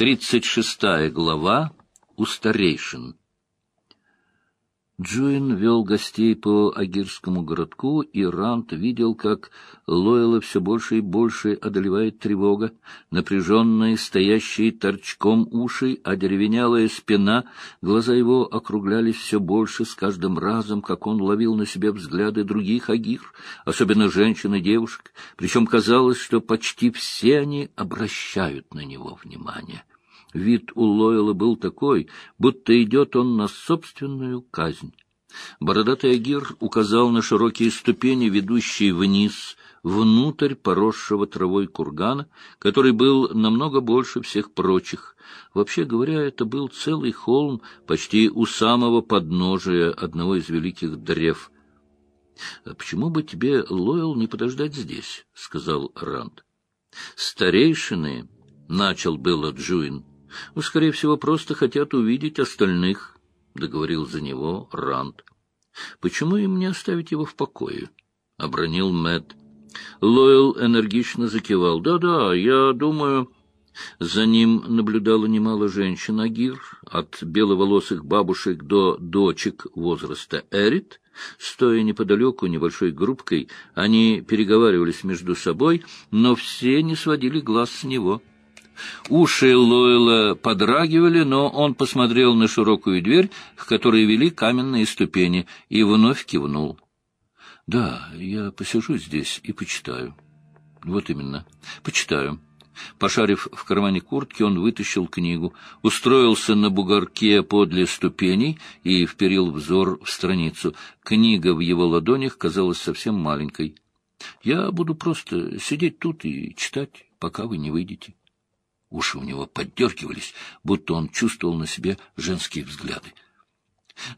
Тридцать шестая глава у старейшин. Джуин вел гостей по Агирскому городку, и Рант видел, как Лойла все больше и больше одолевает тревога, напряженные, стоящие торчком уши, а деревенелая спина, глаза его округлялись все больше с каждым разом, как он ловил на себе взгляды других Агир, особенно женщин и девушек, причем казалось, что почти все они обращают на него внимание. Вид у Лойла был такой, будто идет он на собственную казнь. Бородатый Агир указал на широкие ступени, ведущие вниз, внутрь поросшего травой кургана, который был намного больше всех прочих. Вообще говоря, это был целый холм почти у самого подножия одного из великих древ. — Почему бы тебе, Лойл, не подождать здесь? — сказал Ранд. — Старейшины, — начал было Джуин, — скорее всего, просто хотят увидеть остальных, — договорил за него Ранд. — Почему им не оставить его в покое? — обронил Мэтт. Лойл энергично закивал. «Да — Да-да, я думаю... За ним наблюдало немало женщин Агир, от беловолосых бабушек до дочек возраста Эрит. Стоя неподалеку небольшой группкой, они переговаривались между собой, но все не сводили глаз с него. Уши Лойла подрагивали, но он посмотрел на широкую дверь, к которой вели каменные ступени, и вновь кивнул. — Да, я посижу здесь и почитаю. — Вот именно. Почитаю. Пошарив в кармане куртки, он вытащил книгу, устроился на бугорке подле ступеней и вперил взор в страницу. Книга в его ладонях казалась совсем маленькой. — Я буду просто сидеть тут и читать, пока вы не выйдете. Уши у него поддергивались, будто он чувствовал на себе женские взгляды.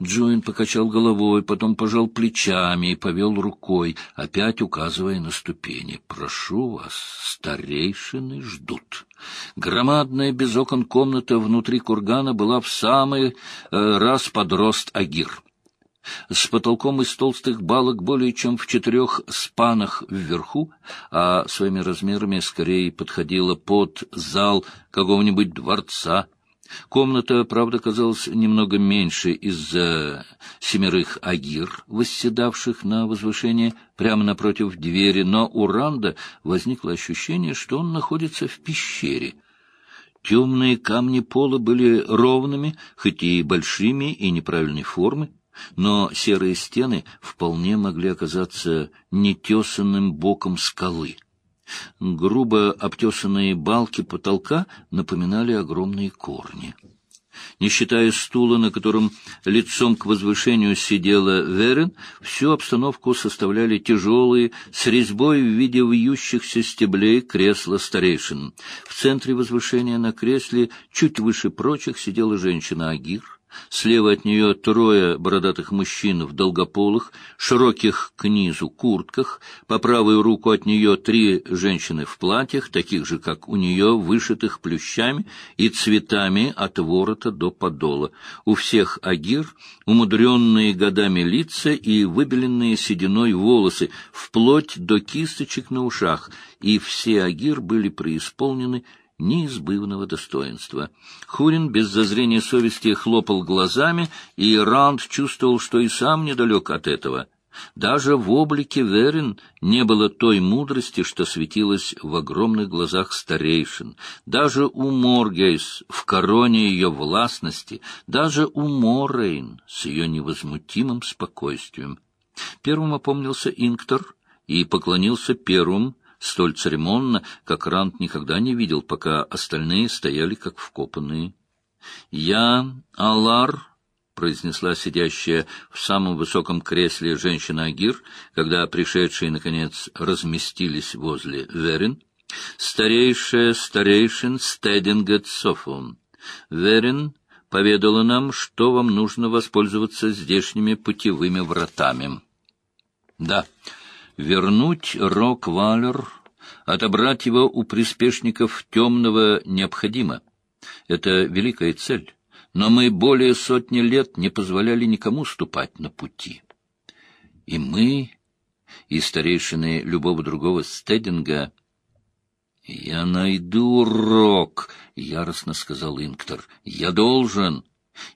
Джоин покачал головой, потом пожал плечами и повел рукой, опять указывая на ступени. «Прошу вас, старейшины ждут». Громадная без окон комната внутри кургана была в самый э, раз подрост Агир с потолком из толстых балок более чем в четырех спанах вверху, а своими размерами скорее подходила под зал какого-нибудь дворца. Комната, правда, казалась немного меньше из-за семерых агир, восседавших на возвышении прямо напротив двери, но у Ранда возникло ощущение, что он находится в пещере. Темные камни пола были ровными, хоть и большими и неправильной формы но серые стены вполне могли оказаться нетесанным боком скалы. Грубо обтесанные балки потолка напоминали огромные корни. Не считая стула, на котором лицом к возвышению сидела Верен, всю обстановку составляли тяжелые, с резьбой в виде вьющихся стеблей кресла старейшин. В центре возвышения на кресле, чуть выше прочих, сидела женщина Агир. Слева от нее трое бородатых мужчин в долгополых, широких к низу куртках, по правую руку от нее три женщины в платьях, таких же, как у нее, вышитых плющами и цветами от ворота до подола. У всех агир умудренные годами лица и выбеленные сединой волосы, вплоть до кисточек на ушах, и все агир были преисполнены неизбывного достоинства. Хурин без зазрения совести хлопал глазами, и Ранд чувствовал, что и сам недалек от этого. Даже в облике Верин не было той мудрости, что светилась в огромных глазах старейшин. Даже у Моргейс в короне ее властности, даже у Моррейн с ее невозмутимым спокойствием. Первым опомнился Инктор и поклонился первым, столь церемонно, как Рант никогда не видел, пока остальные стояли как вкопанные. — Я Алар, — произнесла сидящая в самом высоком кресле женщина Агир, когда пришедшие, наконец, разместились возле Верин, — старейшая старейшин Стедингет Софун. Верин поведала нам, что вам нужно воспользоваться здешними путевыми вратами. — Да, — Вернуть Рок-Валер, отобрать его у приспешников темного необходимо. Это великая цель, но мы более сотни лет не позволяли никому ступать на пути. И мы, и старейшины любого другого стединга, — Я найду урок, — яростно сказал Инктор. — Я должен.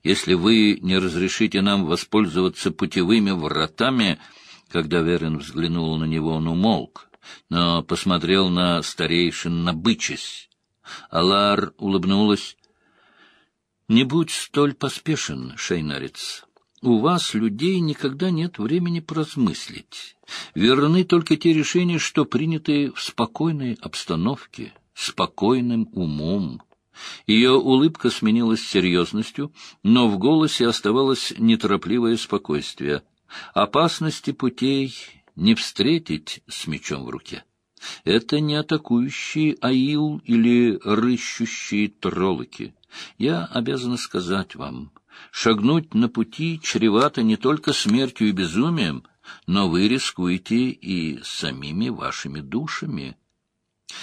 Если вы не разрешите нам воспользоваться путевыми вратами... Когда Верин взглянул на него, он умолк, но посмотрел на старейшин, набычась. Алар улыбнулась. — Не будь столь поспешен, шейнарец. У вас, людей, никогда нет времени поразмыслить. Верны только те решения, что приняты в спокойной обстановке, спокойным умом. Ее улыбка сменилась серьезностью, но в голосе оставалось неторопливое спокойствие. Опасности путей не встретить с мечом в руке. Это не атакующие аил или рыщущие троллоки. Я обязана сказать вам, шагнуть на пути чревато не только смертью и безумием, но вы рискуете и самими вашими душами.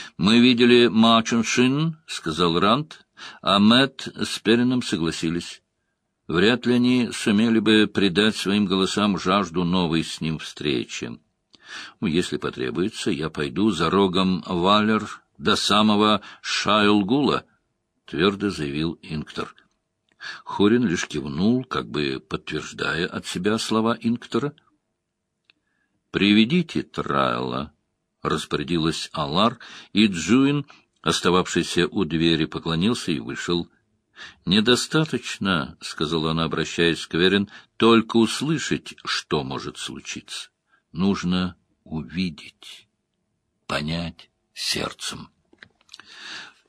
— Мы видели Мачуншин, — сказал Рант, а Мэтт с Перином согласились. Вряд ли они сумели бы придать своим голосам жажду новой с ним встречи. Ну, если потребуется, я пойду за рогом Валер до самого Шайлгула, — твердо заявил Инктор. Хорин лишь кивнул, как бы подтверждая от себя слова Инктора. — Приведите Трайла, — распорядилась Алар, и Джуин, остававшийся у двери, поклонился и вышел. — Недостаточно, — сказала она, обращаясь к Верин, — только услышать, что может случиться. Нужно увидеть, понять сердцем.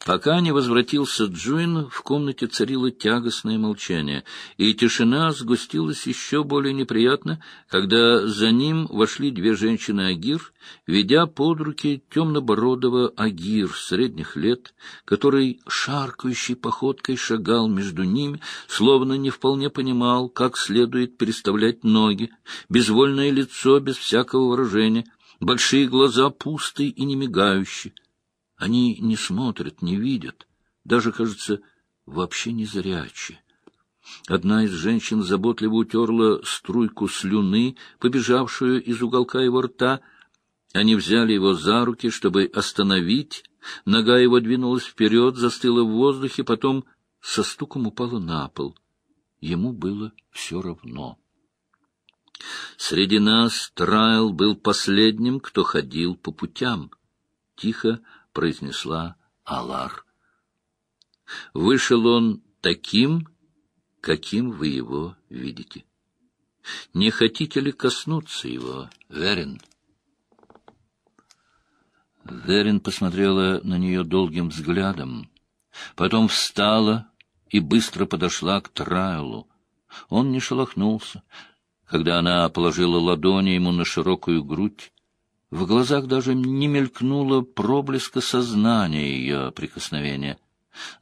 Пока не возвратился Джуин, в комнате царило тягостное молчание, и тишина сгустилась еще более неприятно, когда за ним вошли две женщины Агир, ведя под руки темнобородого Агир средних лет, который шаркающей походкой шагал между ними, словно не вполне понимал, как следует переставлять ноги, безвольное лицо без всякого выражения, большие глаза пустые и не мигающие. Они не смотрят, не видят, даже, кажется, вообще не зрячие. Одна из женщин заботливо утерла струйку слюны, побежавшую из уголка его рта. Они взяли его за руки, чтобы остановить. Нога его двинулась вперед, застыла в воздухе, потом со стуком упала на пол. Ему было все равно. Среди нас Трайл был последним, кто ходил по путям. Тихо произнесла Алар. Вышел он таким, каким вы его видите. Не хотите ли коснуться его, Верин? Верин посмотрела на нее долгим взглядом, потом встала и быстро подошла к Трайлу. Он не шелохнулся. Когда она положила ладони ему на широкую грудь, в глазах даже не мелькнуло проблеска сознания ее прикосновения.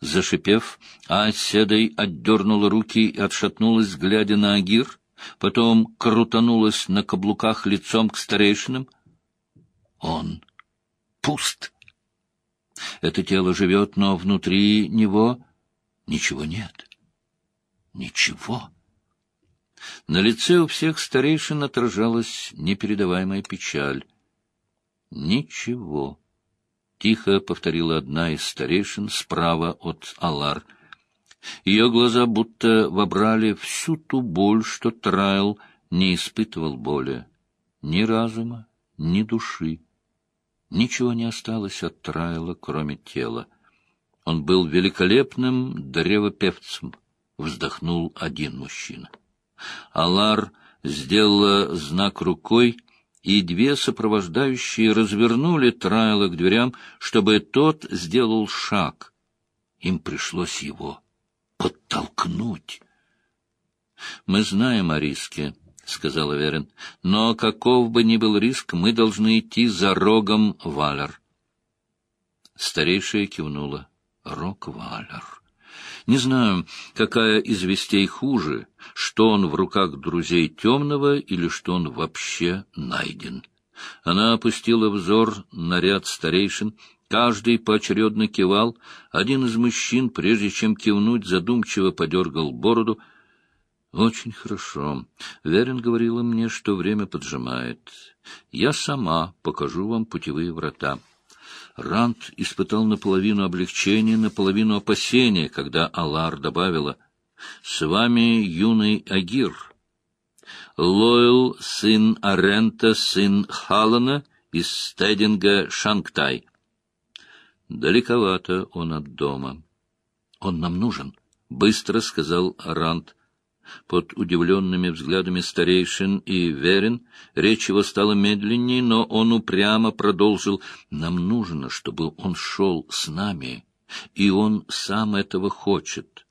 Зашипев, Аседой отдернула руки и отшатнулась, глядя на Агир, потом крутанулась на каблуках лицом к старейшинам. Он пуст. Это тело живет, но внутри него ничего нет. Ничего. На лице у всех старейшин отражалась непередаваемая печаль. «Ничего», — тихо повторила одна из старейшин справа от Алар. Ее глаза будто вобрали всю ту боль, что Трайл не испытывал боли. Ни разума, ни души. Ничего не осталось от Трайла, кроме тела. Он был великолепным древопевцем, вздохнул один мужчина. Алар сделала знак рукой, и две сопровождающие развернули Трайла к дверям, чтобы тот сделал шаг. Им пришлось его подтолкнуть. — Мы знаем о риске, — сказала Верин, — но каков бы ни был риск, мы должны идти за рогом Валер. Старейшая кивнула. — Рог Валер. Не знаю, какая из вестей хуже, что он в руках друзей темного или что он вообще найден. Она опустила взор на ряд старейшин, каждый поочередно кивал, один из мужчин, прежде чем кивнуть, задумчиво подергал бороду. «Очень хорошо. Верин говорила мне, что время поджимает. Я сама покажу вам путевые врата». Рант испытал наполовину облегчения, наполовину опасения, когда Алар добавила «С вами юный Агир, Лойл, сын Арента, сын Халана из Стединга Шангтай. Далековато он от дома. Он нам нужен, — быстро сказал Рант. Под удивленными взглядами старейшин и верен речь его стала медленнее, но он упрямо продолжил. «Нам нужно, чтобы он шел с нами, и он сам этого хочет».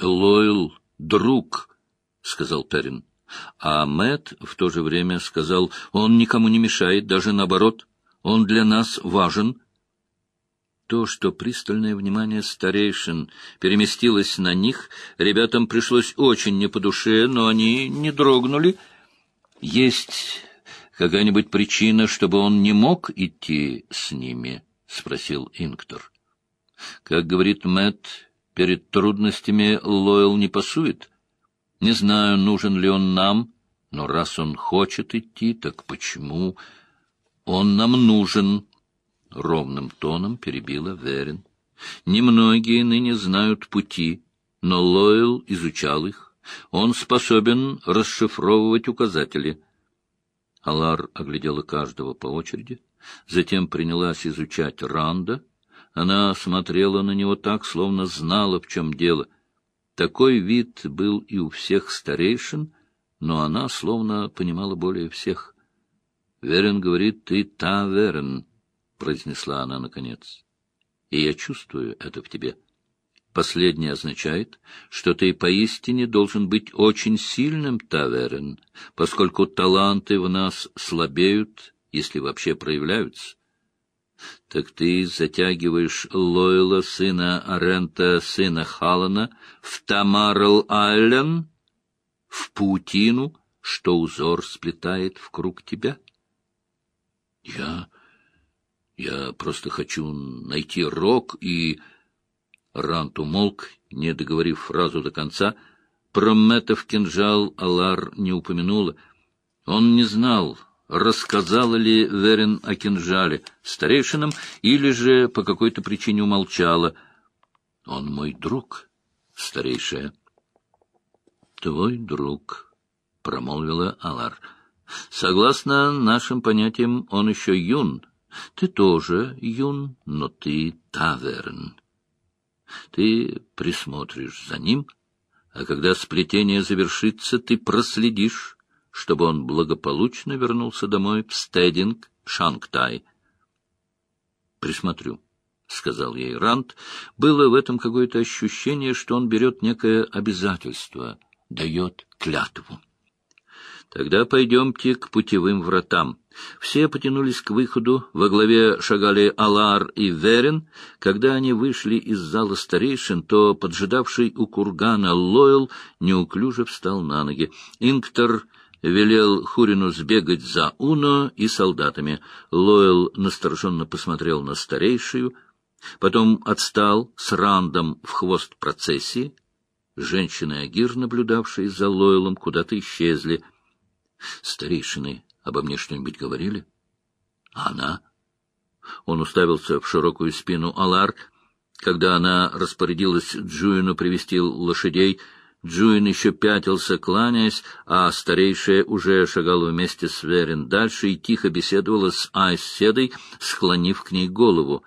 «Лойл, друг», — сказал Перин. А Мэт в то же время сказал, «Он никому не мешает, даже наоборот, он для нас важен». То, что пристальное внимание старейшин переместилось на них, ребятам пришлось очень не по душе, но они не дрогнули. «Есть какая-нибудь причина, чтобы он не мог идти с ними?» — спросил Инктор. Как говорит Мэт, перед трудностями Лойл не пасует. Не знаю, нужен ли он нам, но раз он хочет идти, так почему? Он нам нужен, — ровным тоном перебила Верин. Немногие ныне знают пути, но Лойл изучал их. Он способен расшифровывать указатели. Алар оглядела каждого по очереди, затем принялась изучать Ранда. Она смотрела на него так, словно знала, в чем дело. Такой вид был и у всех старейшин, но она словно понимала более всех. — Верен говорит, ты та Верен. — произнесла она наконец. — И я чувствую это в тебе. Последнее означает, что ты поистине должен быть очень сильным, Таверен, поскольку таланты в нас слабеют, если вообще проявляются. Так ты затягиваешь Лойла, сына Арента, сына Халана, в Тамарл-Айлен, в паутину, что узор сплетает в круг тебя? Я я просто хочу найти рог и... Рант умолк, не договорив фразу до конца. Про Мэтов кинжал Алар не упомянула. Он не знал, рассказала ли Верин о кинжале старейшинам или же по какой-то причине умолчала. «Он мой друг, старейшая». «Твой друг», — промолвила Алар. «Согласно нашим понятиям, он еще юн, ты тоже юн, но ты таверн. Ты присмотришь за ним, а когда сплетение завершится, ты проследишь, чтобы он благополучно вернулся домой в Стединг, Шангтай. Присмотрю. — сказал ей Рант, — было в этом какое-то ощущение, что он берет некое обязательство, дает клятву. Тогда пойдемте к путевым вратам. Все потянулись к выходу, во главе шагали Алар и Верин. Когда они вышли из зала старейшин, то поджидавший у кургана Лойл неуклюже встал на ноги. Инктор велел Хурину сбегать за Уно и солдатами. Лойл настороженно посмотрел на старейшую, потом отстал с Рандом в хвост процессии. Женщины Агир, наблюдавшие за Лойлом, куда-то исчезли. Старейшины обо мне что-нибудь говорили? А она? Он уставился в широкую спину Алар. Когда она распорядилась Джуину привести лошадей, Джуин еще пятился, кланяясь, а старейшая уже шагала вместе с Верин дальше и тихо беседовала с Айседой, склонив к ней голову.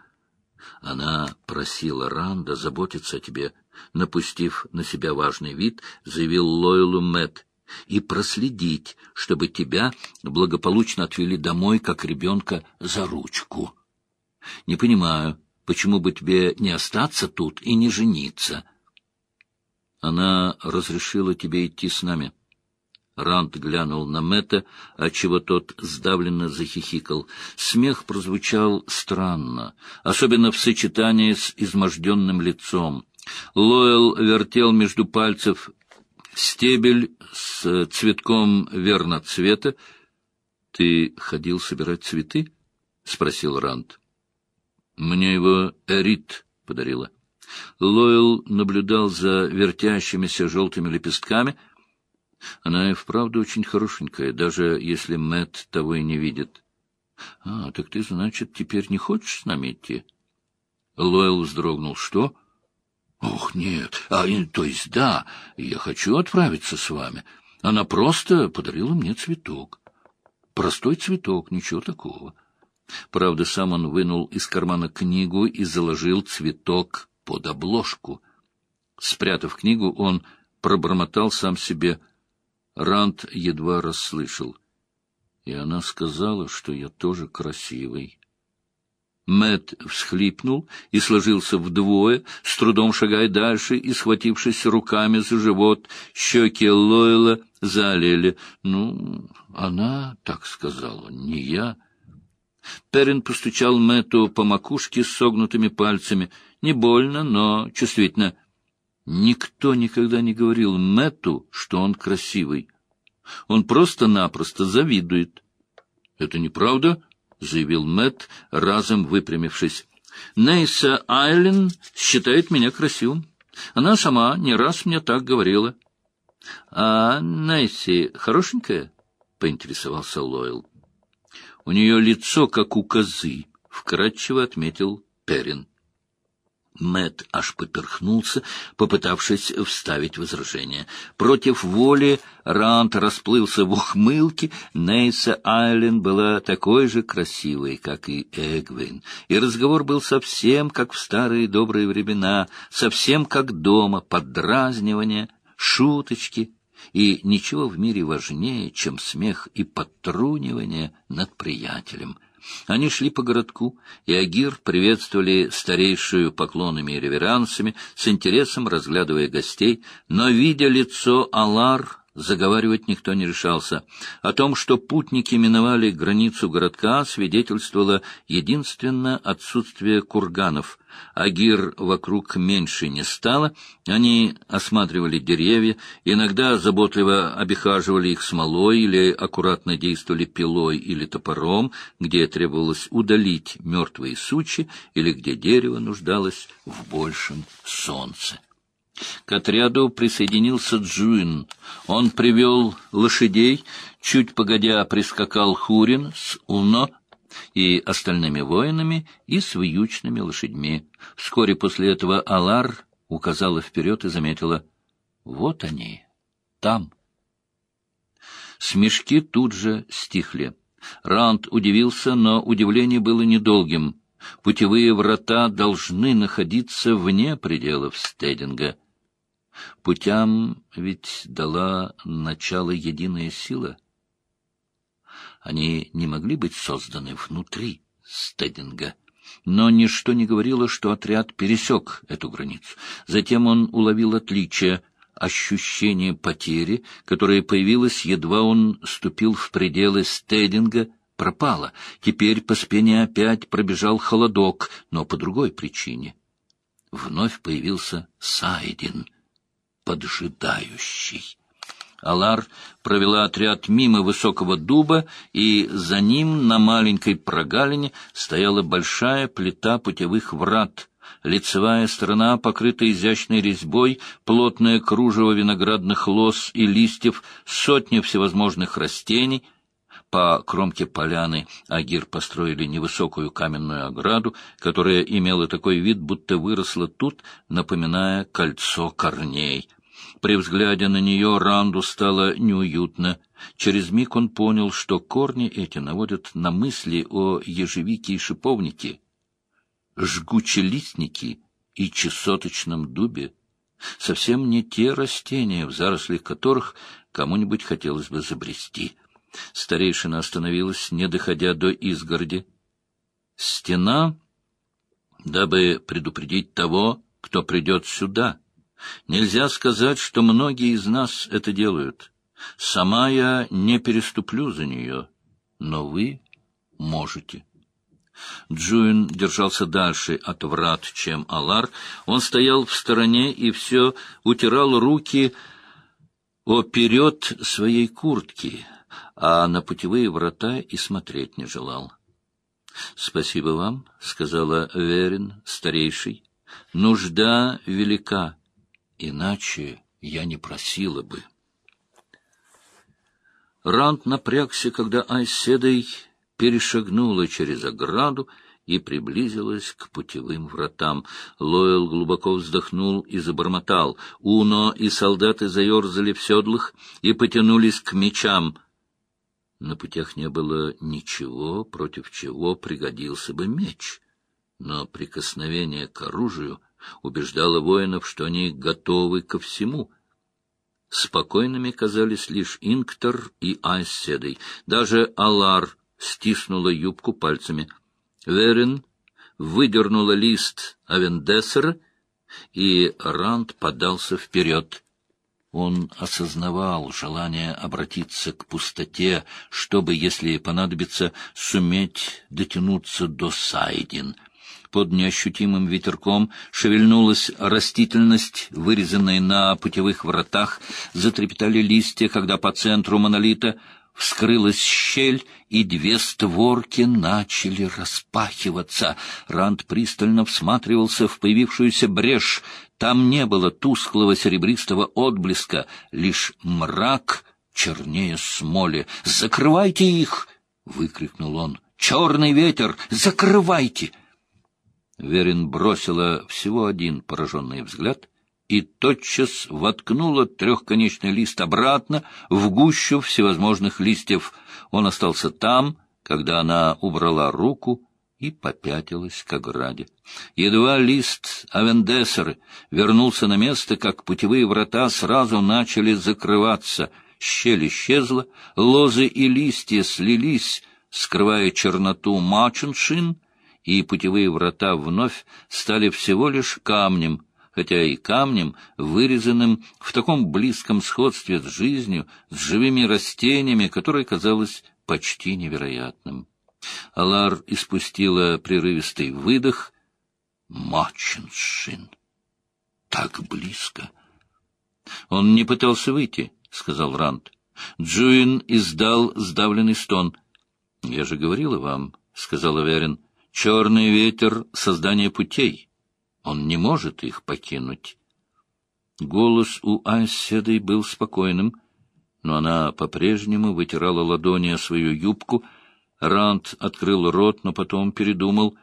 Она просила Ранда заботиться о тебе, напустив на себя важный вид, заявил Лойлу Мэтт и проследить, чтобы тебя благополучно отвели домой, как ребенка, за ручку. Не понимаю, почему бы тебе не остаться тут и не жениться? Она разрешила тебе идти с нами. Ранд глянул на Мэтта, отчего тот сдавленно захихикал. Смех прозвучал странно, особенно в сочетании с изможденным лицом. Лоэл вертел между пальцев стебель с цветком верноцвета. — Ты ходил собирать цветы? — спросил Ранд. — Мне его Эрит подарила. Лойл наблюдал за вертящимися желтыми лепестками. Она и вправду очень хорошенькая, даже если Мэт того и не видит. — А, так ты, значит, теперь не хочешь с нами идти? Лойл вздрогнул. — Что? — Ох, нет. А, то есть, да, я хочу отправиться с вами. Она просто подарила мне цветок. Простой цветок, ничего такого. Правда, сам он вынул из кармана книгу и заложил цветок под обложку. Спрятав книгу, он пробормотал сам себе. Ранд едва расслышал. И она сказала, что я тоже красивый. Мэт всхлипнул и сложился вдвое, с трудом шагая дальше и схватившись руками за живот. Щеки Лойла залили. Ну, она так сказала, не я. Перрин постучал Мэту по макушке с согнутыми пальцами. Не больно, но чувствительно. Никто никогда не говорил Мэту, что он красивый. Он просто-напросто завидует. — Это неправда? — заявил Мэтт, разом выпрямившись. — Нейса Айлен считает меня красивым. Она сама не раз мне так говорила. — А Нейси хорошенькая? — поинтересовался Лойл. — У нее лицо, как у козы, — вкратчиво отметил Перин. Мэт аж поперхнулся, попытавшись вставить возражение. Против воли Рант расплылся в ухмылке. Нейса Айлен была такой же красивой, как и Эгвин. И разговор был совсем как в старые добрые времена, совсем как дома, подразнивание, шуточки. И ничего в мире важнее, чем смех и подтрунивание над приятелем — они шли по городку, и Агир приветствовали старейшую поклонами и реверансами, с интересом разглядывая гостей, но, видя лицо Алар, заговаривать никто не решался. О том, что путники миновали границу городка, свидетельствовало единственно отсутствие курганов. Агир вокруг меньше не стало, они осматривали деревья, иногда заботливо обихаживали их смолой или аккуратно действовали пилой или топором, где требовалось удалить мертвые сучи или где дерево нуждалось в большем солнце. К отряду присоединился Джуин. Он привел лошадей, чуть погодя прискакал Хурин с Уно и остальными воинами и с вьючными лошадьми. Вскоре после этого Алар указала вперед и заметила «Вот они, там». Смешки тут же стихли. Ранд удивился, но удивление было недолгим. Путевые врата должны находиться вне пределов стединга. Путям ведь дала начало единая сила. Они не могли быть созданы внутри стединга. Но ничто не говорило, что отряд пересек эту границу. Затем он уловил отличие, ощущение потери, которое появилось, едва он ступил в пределы стединга, пропало. Теперь по спине опять пробежал холодок, но по другой причине. Вновь появился Сайдин — поджидающий. Алар провела отряд мимо высокого дуба, и за ним на маленькой прогалине стояла большая плита путевых врат. Лицевая сторона покрыта изящной резьбой, плотное кружево виноградных лоз и листьев, сотни всевозможных растений — по кромке поляны Агир построили невысокую каменную ограду, которая имела такой вид, будто выросла тут, напоминая кольцо корней. При взгляде на нее Ранду стало неуютно. Через миг он понял, что корни эти наводят на мысли о ежевике и шиповнике, жгучелистнике и чесоточном дубе. Совсем не те растения, в зарослях которых кому-нибудь хотелось бы забрести. Старейшина остановилась, не доходя до изгороди. Стена, дабы предупредить того, кто придет сюда — Нельзя сказать, что многие из нас это делают. Сама я не переступлю за нее, но вы можете. Джуин держался дальше от врат, чем Алар. Он стоял в стороне и все утирал руки оперед своей куртки, а на путевые врата и смотреть не желал. — Спасибо вам, — сказала Верин, старейший. — Нужда велика. Иначе я не просила бы. Ранд напрягся, когда Айседой перешагнула через ограду и приблизилась к путевым вратам. Лойл глубоко вздохнул и забормотал. Уно и солдаты заерзали в седлах и потянулись к мечам. На путях не было ничего, против чего пригодился бы меч. Но прикосновение к оружию убеждало воинов, что они готовы ко всему — Спокойными казались лишь Инктор и Айседой. Даже Алар стиснула юбку пальцами. Верин выдернула лист Авендессера, и Ранд подался вперед. Он осознавал желание обратиться к пустоте, чтобы, если понадобится, суметь дотянуться до Сайдин — под неощутимым ветерком шевельнулась растительность, вырезанная на путевых вратах, затрепетали листья, когда по центру монолита вскрылась щель, и две створки начали распахиваться. Ранд пристально всматривался в появившуюся брешь. Там не было тусклого серебристого отблеска, лишь мрак чернее смоли. «Закрывайте их!» — выкрикнул он. «Черный ветер! Закрывайте!» Верин бросила всего один пораженный взгляд и тотчас воткнула трехконечный лист обратно в гущу всевозможных листьев. Он остался там, когда она убрала руку и попятилась к ограде. Едва лист Авендессеры вернулся на место, как путевые врата сразу начали закрываться. Щель исчезла, лозы и листья слились, скрывая черноту Мачуншин — и путевые врата вновь стали всего лишь камнем, хотя и камнем, вырезанным в таком близком сходстве с жизнью, с живыми растениями, которое казалось почти невероятным. Алар испустила прерывистый выдох. Маченшин! Так близко! Он не пытался выйти, — сказал Ранд. Джуин издал сдавленный стон. — Я же говорила вам, — сказала Верин, — Черный ветер — создание путей. Он не может их покинуть. Голос у Айседой был спокойным, но она по-прежнему вытирала ладони о свою юбку. Ранд открыл рот, но потом передумал.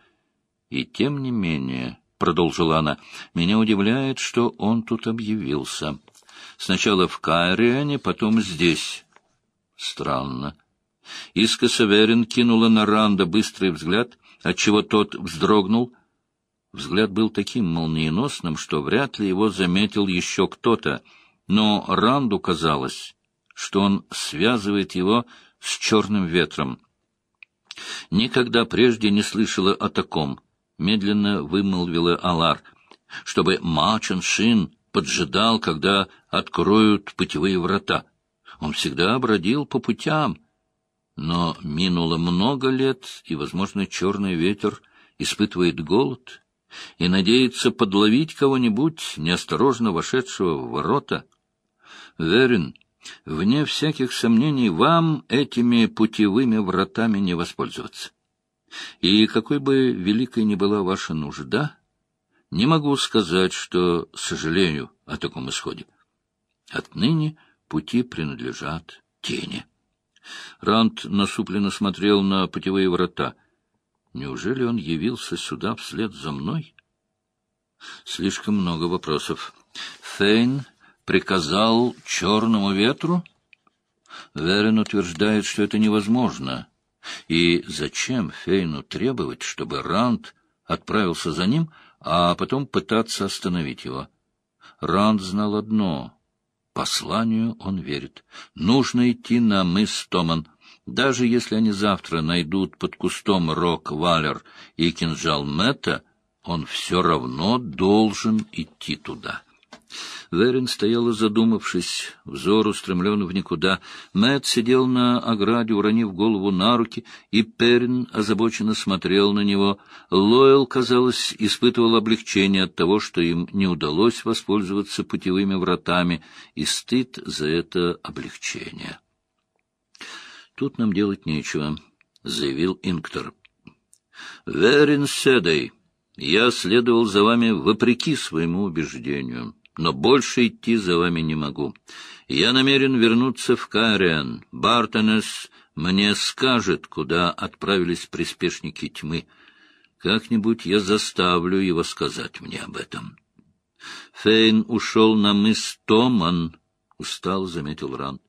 И тем не менее, — продолжила она, — меня удивляет, что он тут объявился. Сначала в Кайриане, потом здесь. Странно. Искоса Верин кинула на Ранда быстрый взгляд — отчего тот вздрогнул. Взгляд был таким молниеносным, что вряд ли его заметил еще кто-то, но Ранду казалось, что он связывает его с черным ветром. Никогда прежде не слышала о таком, — медленно вымолвила Алар, — чтобы Мачен Шин поджидал, когда откроют путевые врата. Он всегда бродил по путям — но минуло много лет, и, возможно, черный ветер испытывает голод и надеется подловить кого-нибудь, неосторожно вошедшего в ворота. Верен, вне всяких сомнений, вам этими путевыми вратами не воспользоваться. И какой бы великой ни была ваша нужда, не могу сказать, что сожалею о таком исходе. Отныне пути принадлежат тени. Ранд насупленно смотрел на путевые врата. Неужели он явился сюда вслед за мной? Слишком много вопросов. Фейн приказал черному ветру? Верен утверждает, что это невозможно. И зачем Фейну требовать, чтобы Ранд отправился за ним, а потом пытаться остановить его? Ранд знал одно Посланию он верит. Нужно идти на мыс Томан. Даже если они завтра найдут под кустом Рок-Валер и кинжал Мэтта, он все равно должен идти туда. Верин стояла задумавшись, взор устремлен в никуда. Мэтт сидел на ограде, уронив голову на руки, и Перин озабоченно смотрел на него. Лойл, казалось, испытывал облегчение от того, что им не удалось воспользоваться путевыми вратами, и стыд за это облегчение. «Тут нам делать нечего», — заявил Инктор. «Верин Седой, я следовал за вами вопреки своему убеждению» но больше идти за вами не могу. Я намерен вернуться в Кариан. Бартонес мне скажет, куда отправились приспешники тьмы. Как-нибудь я заставлю его сказать мне об этом. Фейн ушел на мыс Томан, — устал, заметил Ран.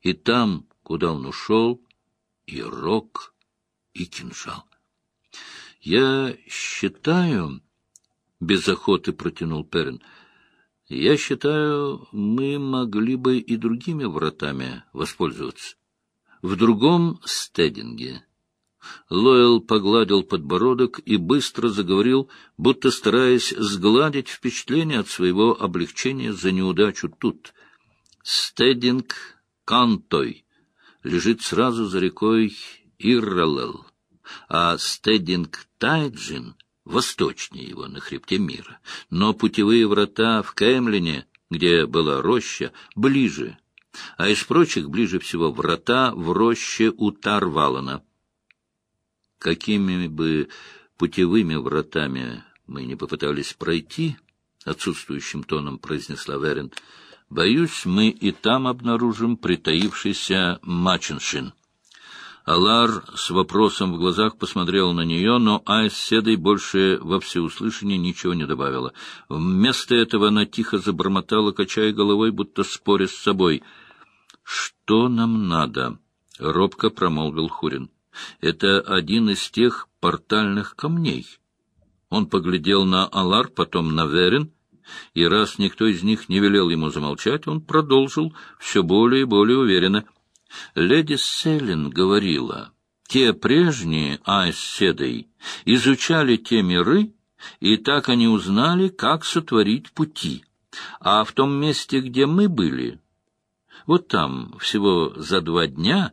И там, куда он ушел, и рог, и кинжал. Я считаю, — без охоты протянул Перин, — я считаю, мы могли бы и другими вратами воспользоваться. В другом стединге. Лойал погладил подбородок и быстро заговорил, будто стараясь сгладить впечатление от своего облегчения за неудачу тут. Стединг Кантой лежит сразу за рекой Иралелл, а Стединг Тайджин восточнее его, на хребте мира. Но путевые врата в Кэймлине, где была роща, ближе, а из прочих ближе всего врата в роще у Тарвалана. Какими бы путевыми вратами мы не попытались пройти, отсутствующим тоном произнесла Верен, боюсь, мы и там обнаружим притаившийся Маченшин. Алар с вопросом в глазах посмотрел на нее, но Айс Седой больше во всеуслышание ничего не добавила. Вместо этого она тихо забормотала, качая головой, будто споря с собой. — Что нам надо? — робко промолвил Хурин. — Это один из тех портальных камней. Он поглядел на Алар, потом на Верин, и раз никто из них не велел ему замолчать, он продолжил все более и более уверенно — Леди Селин говорила, те прежние Айсседой изучали те миры, и так они узнали, как сотворить пути. А в том месте, где мы были, вот там всего за два дня,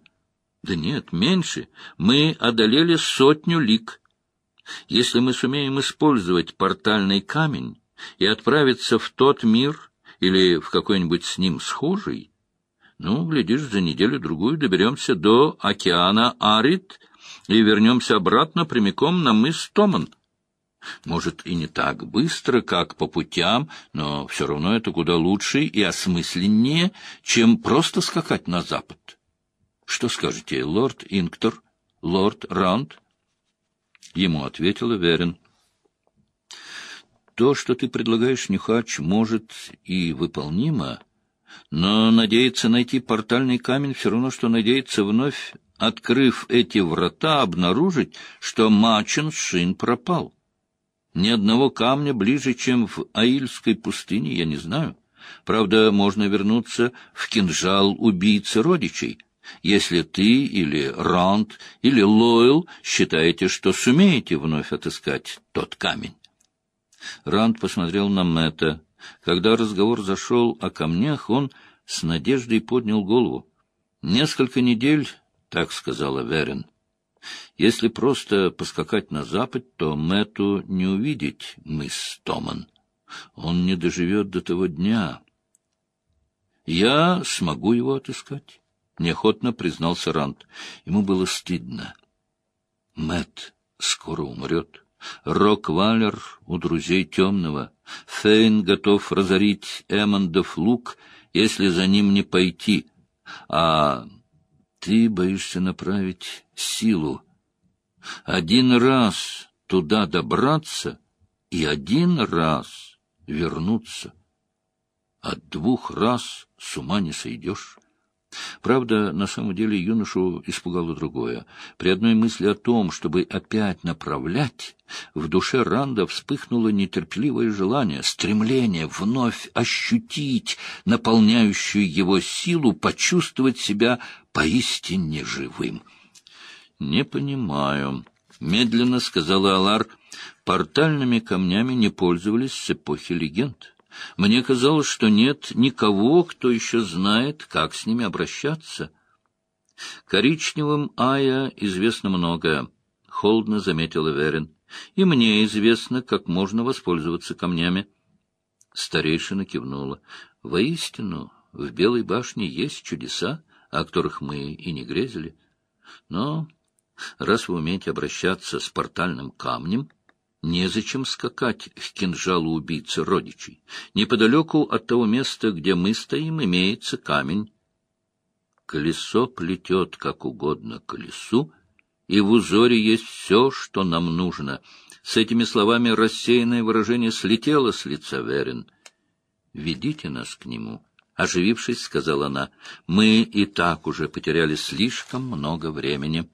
да нет, меньше, мы одолели сотню лик. Если мы сумеем использовать портальный камень и отправиться в тот мир или в какой-нибудь с ним схожий, ну, глядишь, за неделю-другую доберемся до океана Арит и вернемся обратно прямиком на мыс Томан. Может, и не так быстро, как по путям, но все равно это куда лучше и осмысленнее, чем просто скакать на запад. Что скажете, лорд Инктор, лорд Раунд? Ему ответила Верен. То, что ты предлагаешь, Нюхач, может и выполнимо, — но надеяться найти портальный камень все равно, что надеяться вновь, открыв эти врата, обнаружить, что Мачин Шин пропал. Ни одного камня ближе, чем в Аильской пустыне, я не знаю. Правда, можно вернуться в кинжал убийцы родичей, если ты или Ранд или Лойл считаете, что сумеете вновь отыскать тот камень. Ранд посмотрел на Мэтта. Когда разговор зашел о камнях, он с надеждой поднял голову. «Несколько недель, — так сказала Верен. Если просто поскакать на запад, то Мэту не увидеть мыс Томан. Он не доживет до того дня. Я смогу его отыскать, — неохотно признался Рант. Ему было стыдно. Мэт скоро умрет. Рок-Валер у друзей темного. Фейн готов разорить Эммондов лук, если за ним не пойти. А ты боишься направить силу. Один раз туда добраться и один раз вернуться. От двух раз с ума не сойдешь. Правда, на самом деле юношу испугало другое. При одной мысли о том, чтобы опять направлять, в душе Ранда вспыхнуло нетерпеливое желание, стремление вновь ощутить наполняющую его силу, почувствовать себя поистине живым. — Не понимаю, — медленно сказала Алар, — портальными камнями не пользовались с эпохи легенд. Мне казалось, что нет никого, кто еще знает, как с ними обращаться. Коричневым Ая известно многое, — холодно заметила Верин. И мне известно, как можно воспользоваться камнями. Старейшина кивнула. Воистину, в Белой башне есть чудеса, о которых мы и не грезили. Но раз вы умеете обращаться с портальным камнем, Незачем скакать к кинжалу убийцы родичей. Неподалеку от того места, где мы стоим, имеется камень. колесо плетет как угодно колесу, и в узоре есть все, что нам нужно. С этими словами рассеянное выражение слетело с лица Верин. «Ведите нас к нему», — оживившись, сказала она. «Мы и так уже потеряли слишком много времени».